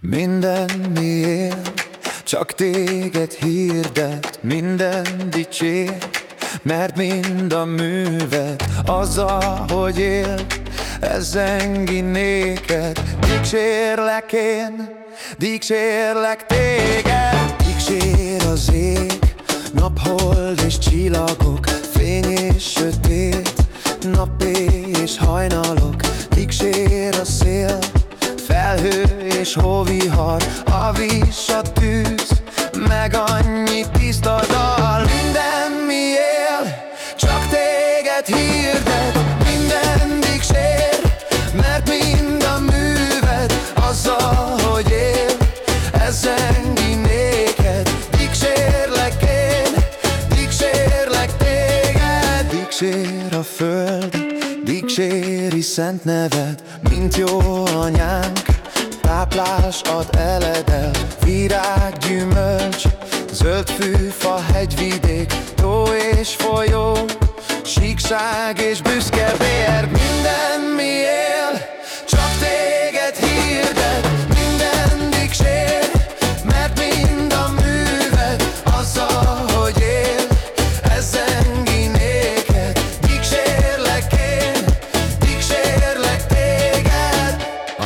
Minden él, csak téged hirdet, minden dicsér, mert mind a művet azzal, hogy él, ez zengi néked. Dicsérlek én, dicsérlek téged, dicsér az ég, naphold és csillagok, fény és sötét, hóvihar, a víz, a tűz, meg annyi tiszta dal. Minden mi él, csak téged hirdet, minden dicsér, mert mind a műved azzal, hogy él, ez zengi néked. Dicsérlek én, dicsérlek téged, dicsér a föld, dicséri szent neved, mint jó anyánk, táplás ad eledel, virág, gyümölcs, zöld fűfa, hegyvidék, tó és folyó, síkság és büszke bér, minden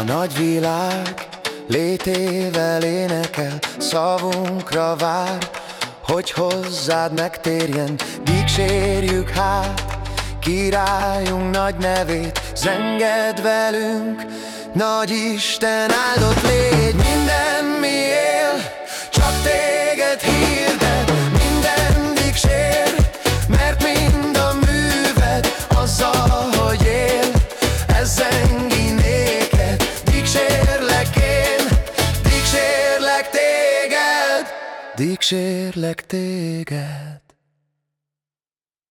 nagy világ létével énekel, szavunkra vár, hogy hozzád megtérjen, dicsérjük hát, királyunk nagy nevét, zenged velünk, nagy Isten áldott légy, minden dicsérlek téged.